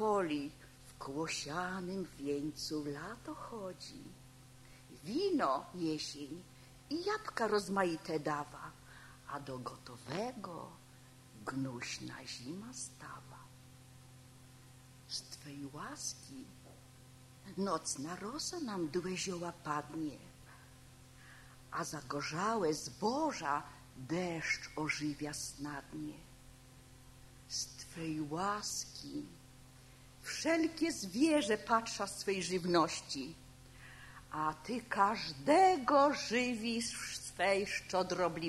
folii w kłosianym wieńcu lato chodzi. Wino jesień i jabłka rozmaite dawa, a do gotowego gnuśna zima stawa. Z Twej łaski nocna rosa nam mdłe zioła padnie, a zagorzałe zboża deszcz ożywia snadnie. Z Twej łaski wszelkie zwierzę patrza swej żywności, a ty każdego żywisz w swej szczodrobliwości.